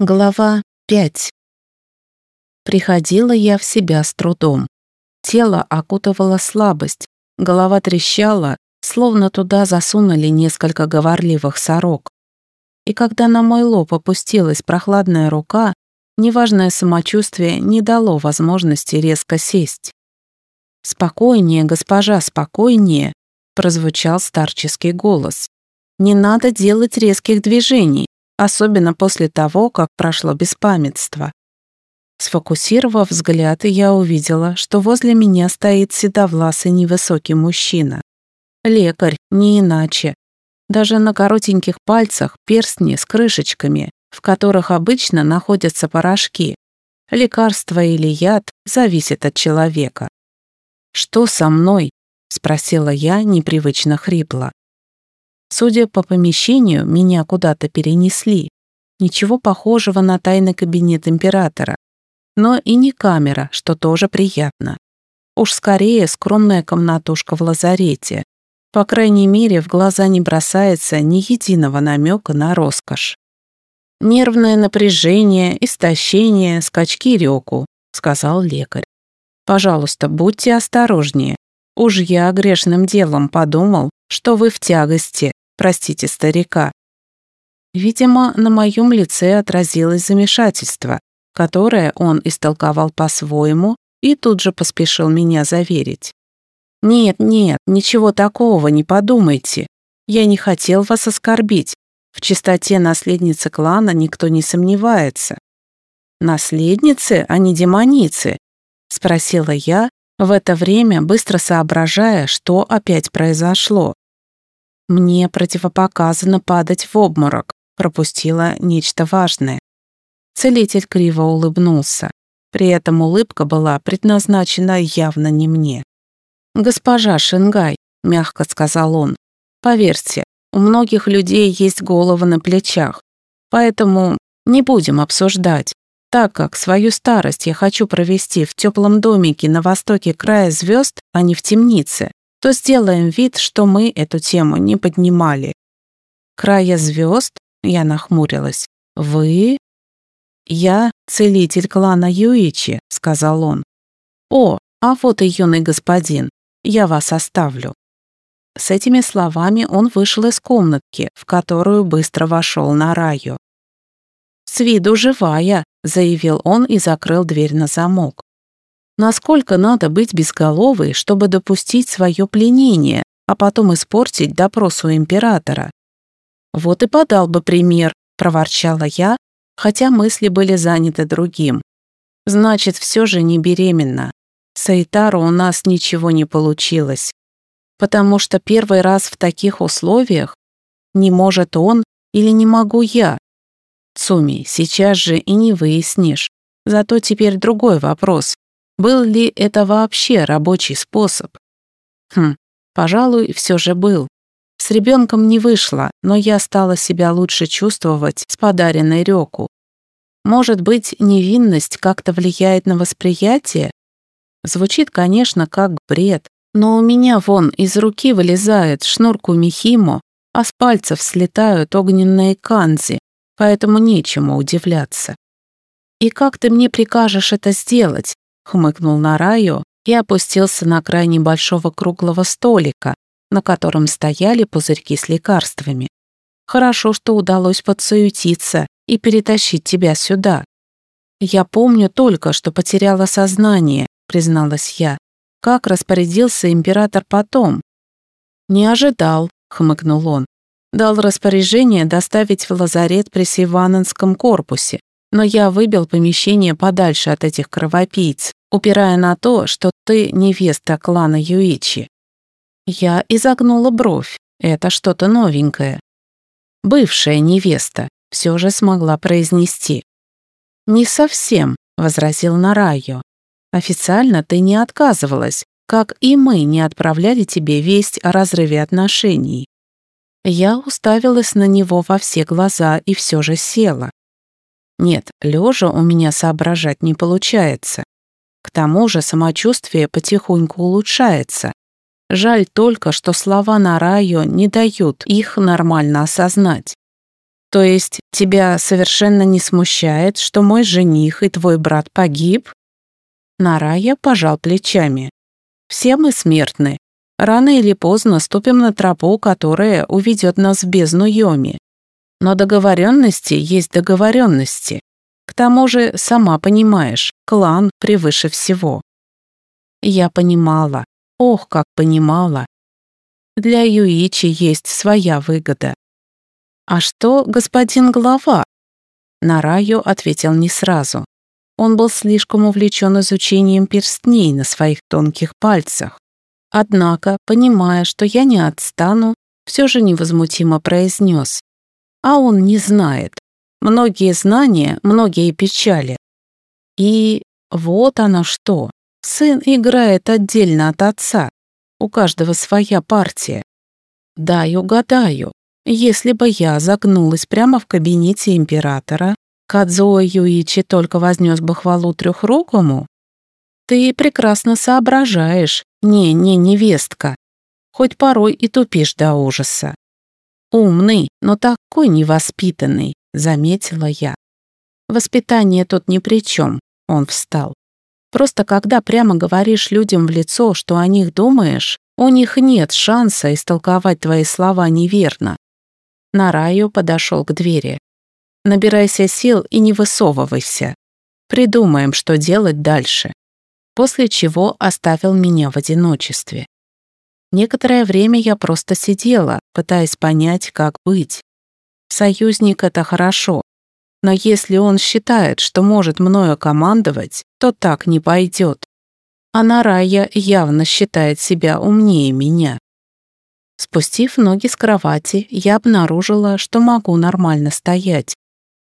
Глава 5 Приходила я в себя с трудом. Тело окутывало слабость, голова трещала, словно туда засунули несколько говорливых сорок. И когда на мой лоб опустилась прохладная рука, неважное самочувствие не дало возможности резко сесть. «Спокойнее, госпожа, спокойнее», прозвучал старческий голос. «Не надо делать резких движений особенно после того, как прошло беспамятство. Сфокусировав взгляд, я увидела, что возле меня стоит седовласый невысокий мужчина. Лекарь, не иначе. Даже на коротеньких пальцах перстни с крышечками, в которых обычно находятся порошки. Лекарство или яд зависит от человека. «Что со мной?» — спросила я непривычно хрипло. Судя по помещению, меня куда-то перенесли. Ничего похожего на тайный кабинет императора. Но и не камера, что тоже приятно. Уж скорее скромная комнатушка в лазарете. По крайней мере, в глаза не бросается ни единого намека на роскошь. «Нервное напряжение, истощение, скачки реку», — сказал лекарь. «Пожалуйста, будьте осторожнее. Уж я грешным делом подумал, что вы в тягости, простите старика. Видимо, на моем лице отразилось замешательство, которое он истолковал по-своему и тут же поспешил меня заверить. «Нет, нет, ничего такого, не подумайте. Я не хотел вас оскорбить. В чистоте наследницы клана никто не сомневается». «Наследницы, а не демоницы?» — спросила я, в это время быстро соображая, что опять произошло. Мне противопоказано падать в обморок, пропустила нечто важное. Целитель криво улыбнулся. При этом улыбка была предназначена явно не мне. «Госпожа Шингай», — мягко сказал он, — «поверьте, у многих людей есть головы на плечах, поэтому не будем обсуждать. Так как свою старость я хочу провести в теплом домике на востоке края звезд, а не в темнице, то сделаем вид, что мы эту тему не поднимали. Края звезд, я нахмурилась. Вы? Я целитель клана Юичи, сказал он. О, а вот и юный господин. Я вас оставлю. С этими словами он вышел из комнатки, в которую быстро вошел на раю. «С виду живая», — заявил он и закрыл дверь на замок. Насколько надо быть безголовой, чтобы допустить свое пленение, а потом испортить допрос у императора? Вот и подал бы пример, проворчала я, хотя мысли были заняты другим. Значит, все же не беременна. С Айтару у нас ничего не получилось. Потому что первый раз в таких условиях не может он или не могу я. Цуми, сейчас же и не выяснишь. Зато теперь другой вопрос. Был ли это вообще рабочий способ? Хм, пожалуй, все же был. С ребенком не вышло, но я стала себя лучше чувствовать с подаренной Рёку. Может быть, невинность как-то влияет на восприятие? Звучит, конечно, как бред, но у меня вон из руки вылезает шнурку Михимо, а с пальцев слетают огненные канзи, поэтому нечему удивляться. И как ты мне прикажешь это сделать, хмыкнул на Раю и опустился на край небольшого круглого столика, на котором стояли пузырьки с лекарствами. Хорошо, что удалось подсуетиться и перетащить тебя сюда. Я помню только, что потеряла сознание, призналась я. Как распорядился император потом? Не ожидал, хмыкнул он. Дал распоряжение доставить в лазарет при Сивананском корпусе, но я выбил помещение подальше от этих кровопийц, упирая на то, что ты невеста клана Юичи. Я изогнула бровь. Это что-то новенькое. Бывшая невеста все же смогла произнести. «Не совсем», — возразил Нарайо. «Официально ты не отказывалась, как и мы не отправляли тебе весть о разрыве отношений». Я уставилась на него во все глаза и все же села. Нет, лежа у меня соображать не получается. К тому же самочувствие потихоньку улучшается. Жаль только, что слова на раю не дают их нормально осознать. То есть тебя совершенно не смущает, что мой жених и твой брат погиб? Нарая пожал плечами. Все мы смертны. Рано или поздно ступим на тропу, которая уведет нас в бездну Йоми. Но договоренности есть договоренности. К тому же, сама понимаешь, клан превыше всего. Я понимала, ох, как понимала. Для Юичи есть своя выгода. «А что, господин глава?» Нараю ответил не сразу. Он был слишком увлечен изучением перстней на своих тонких пальцах. Однако, понимая, что я не отстану, все же невозмутимо произнес. А он не знает. Многие знания, многие печали. И вот оно что. Сын играет отдельно от отца. У каждого своя партия. Дай угадаю. Если бы я загнулась прямо в кабинете императора, Кадзуо Юичи только вознес бы хвалу трехрукому. Ты прекрасно соображаешь, не, не невестка, хоть порой и тупишь до ужаса. Умный, но такой невоспитанный, заметила я. Воспитание тут ни при чем, он встал. Просто когда прямо говоришь людям в лицо, что о них думаешь, у них нет шанса истолковать твои слова неверно. Нараю подошел к двери. «Набирайся сил и не высовывайся. Придумаем, что делать дальше». После чего оставил меня в одиночестве. Некоторое время я просто сидела, пытаясь понять, как быть. Союзник — это хорошо, но если он считает, что может мною командовать, то так не пойдет. А Нарая явно считает себя умнее меня. Спустив ноги с кровати, я обнаружила, что могу нормально стоять.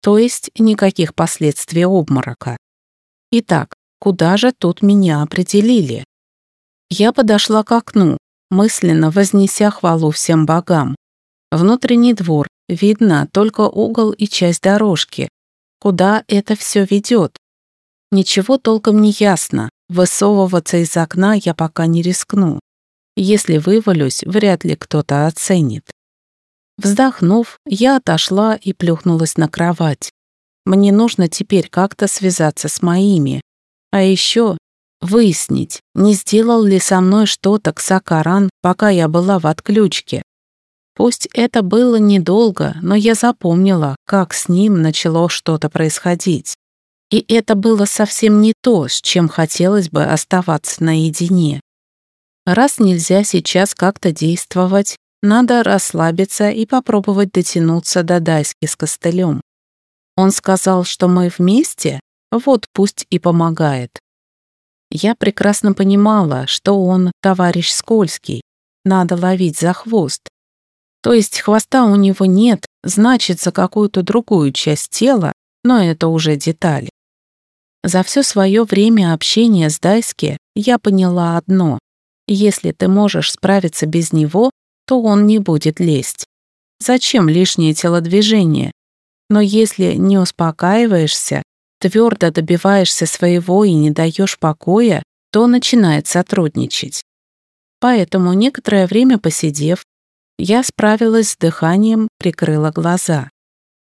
То есть никаких последствий обморока. Итак, куда же тут меня определили? Я подошла к окну, мысленно вознеся хвалу всем богам. Внутренний двор, видно только угол и часть дорожки. Куда это все ведет? Ничего толком не ясно. Высовываться из окна я пока не рискну. Если вывалюсь, вряд ли кто-то оценит. Вздохнув, я отошла и плюхнулась на кровать. Мне нужно теперь как-то связаться с моими. А еще выяснить, не сделал ли со мной что-то Ксакаран, пока я была в отключке. Пусть это было недолго, но я запомнила, как с ним начало что-то происходить. И это было совсем не то, с чем хотелось бы оставаться наедине. Раз нельзя сейчас как-то действовать, надо расслабиться и попробовать дотянуться до Дайски с костылем. Он сказал, что мы вместе, вот пусть и помогает. Я прекрасно понимала, что он товарищ скользкий, надо ловить за хвост. То есть хвоста у него нет, значит, за какую-то другую часть тела, но это уже детали. За все свое время общения с Дайски я поняла одно. Если ты можешь справиться без него, то он не будет лезть. Зачем лишнее телодвижение? Но если не успокаиваешься, твердо добиваешься своего и не даешь покоя, то начинает сотрудничать. Поэтому некоторое время посидев, я справилась с дыханием, прикрыла глаза.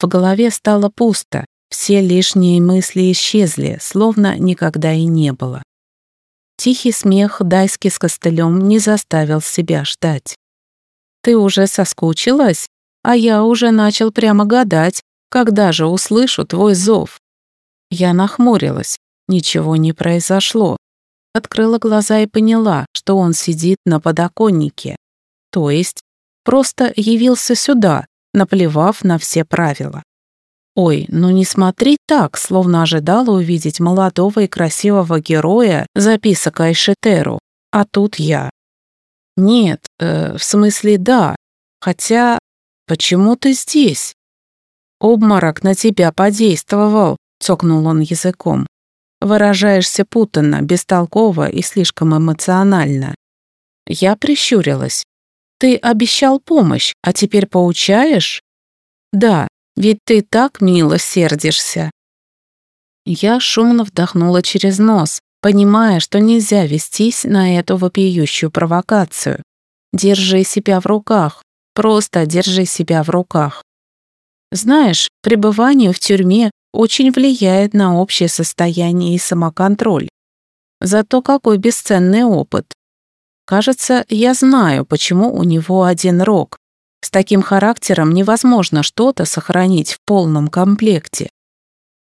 В голове стало пусто, все лишние мысли исчезли, словно никогда и не было. Тихий смех Дайски с костылем не заставил себя ждать. «Ты уже соскучилась? А я уже начал прямо гадать, когда же услышу твой зов». Я нахмурилась. Ничего не произошло. Открыла глаза и поняла, что он сидит на подоконнике. То есть просто явился сюда, наплевав на все правила. Ой, ну не смотри так, словно ожидала увидеть молодого и красивого героя записок Айшетеру, а тут я. Нет, э, в смысле да, хотя почему ты здесь? Обморок на тебя подействовал, цокнул он языком. Выражаешься путанно, бестолково и слишком эмоционально. Я прищурилась. Ты обещал помощь, а теперь поучаешь? Да, ведь ты так мило сердишься». Я шумно вдохнула через нос, понимая, что нельзя вестись на эту вопиющую провокацию. Держи себя в руках, просто держи себя в руках. Знаешь, пребывание в тюрьме очень влияет на общее состояние и самоконтроль. Зато какой бесценный опыт. Кажется, я знаю, почему у него один рог. С таким характером невозможно что-то сохранить в полном комплекте.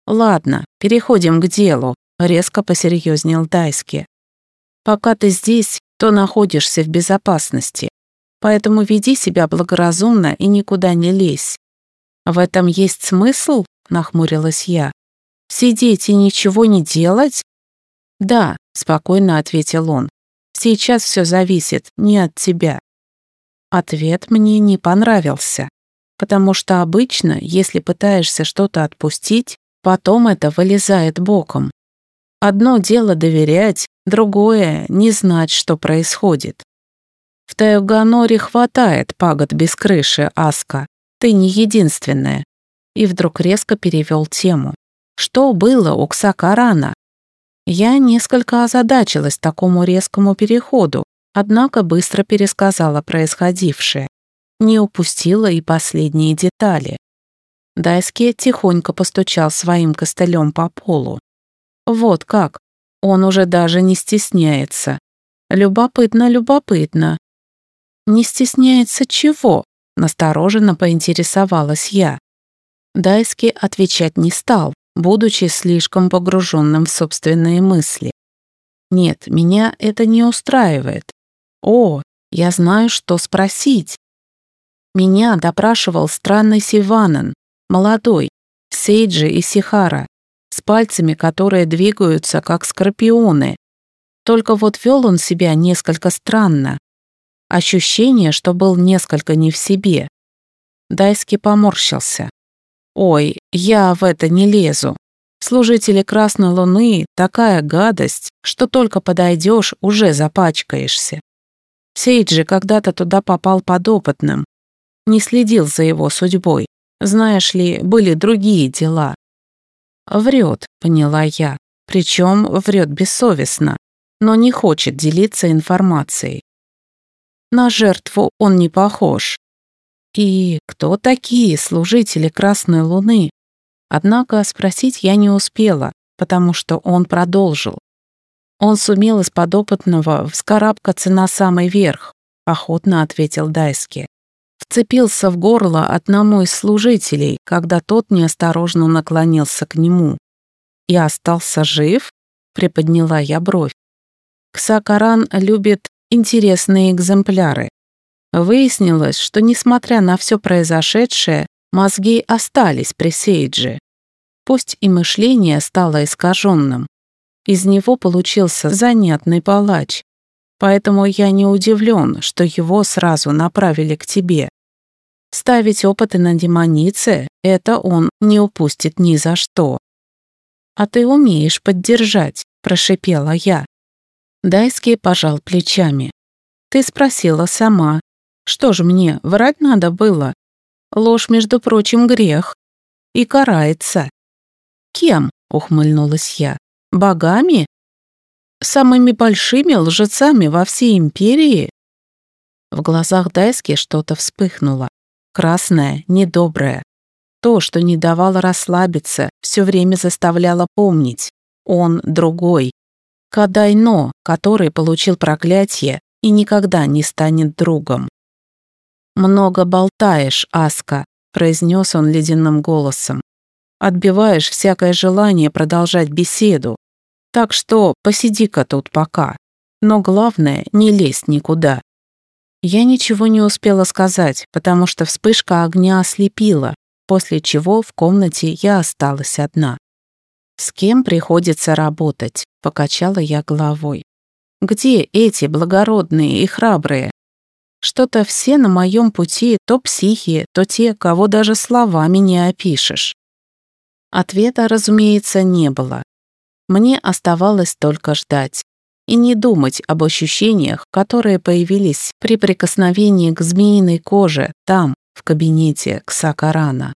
Ладно, переходим к делу, резко посерьезнел Дайски. Пока ты здесь, то находишься в безопасности. Поэтому веди себя благоразумно и никуда не лезь. В этом есть смысл? Нахмурилась я. Сидеть и ничего не делать? Да, спокойно ответил он. Сейчас все зависит не от тебя. Ответ мне не понравился, потому что обычно, если пытаешься что-то отпустить, потом это вылезает боком. Одно дело доверять, другое — не знать, что происходит. В Таюганоре хватает пагод без крыши, Аска. Ты не единственная. И вдруг резко перевел тему. Что было у Ксакарана? Я несколько озадачилась такому резкому переходу, однако быстро пересказала происходившее. Не упустила и последние детали. Дайски тихонько постучал своим костылем по полу. Вот как. Он уже даже не стесняется. Любопытно, любопытно. Не стесняется чего? Настороженно поинтересовалась я. Дайски отвечать не стал, будучи слишком погруженным в собственные мысли. Нет, меня это не устраивает. О, я знаю, что спросить. Меня допрашивал странный Сиванан, молодой, Сейджи и Сихара, с пальцами, которые двигаются, как скорпионы. Только вот вел он себя несколько странно. Ощущение, что был несколько не в себе. Дайски поморщился. Ой, я в это не лезу. Служители Красной Луны — такая гадость, что только подойдешь, уже запачкаешься. Сейджи когда-то туда попал подопытным. Не следил за его судьбой. Знаешь ли, были другие дела. Врет, поняла я. Причем врет бессовестно, но не хочет делиться информацией. На жертву он не похож. И кто такие служители Красной Луны? Однако спросить я не успела, потому что он продолжил. Он сумел из подопытного вскарабкаться на самый верх, охотно ответил Дайски. Вцепился в горло одному из служителей, когда тот неосторожно наклонился к нему. И остался жив? Приподняла я бровь. Ксакаран любит интересные экземпляры. Выяснилось, что, несмотря на все произошедшее, мозги остались при Сейдже. Пусть и мышление стало искаженным. Из него получился занятный палач. Поэтому я не удивлен, что его сразу направили к тебе. Ставить опыты на демонице — это он не упустит ни за что. «А ты умеешь поддержать», — прошипела я. Дайский пожал плечами. «Ты спросила сама, что ж мне, врать надо было? Ложь, между прочим, грех. И карается. Кем? Ухмыльнулась я. Богами? Самыми большими лжецами во всей империи? В глазах Дайски что-то вспыхнуло. Красное, недоброе. То, что не давало расслабиться, все время заставляло помнить. Он другой. Кадайно, который получил проклятие и никогда не станет другом. «Много болтаешь, Аска», — произнес он ледяным голосом. «Отбиваешь всякое желание продолжать беседу. Так что посиди-ка тут пока. Но главное, не лезь никуда». Я ничего не успела сказать, потому что вспышка огня ослепила, после чего в комнате я осталась одна. «С кем приходится работать?» — покачала я головой. «Где эти благородные и храбрые? Что-то все на моем пути то психи, то те, кого даже словами не опишешь. Ответа, разумеется, не было. Мне оставалось только ждать и не думать об ощущениях, которые появились при прикосновении к змеиной коже там, в кабинете Ксакарана.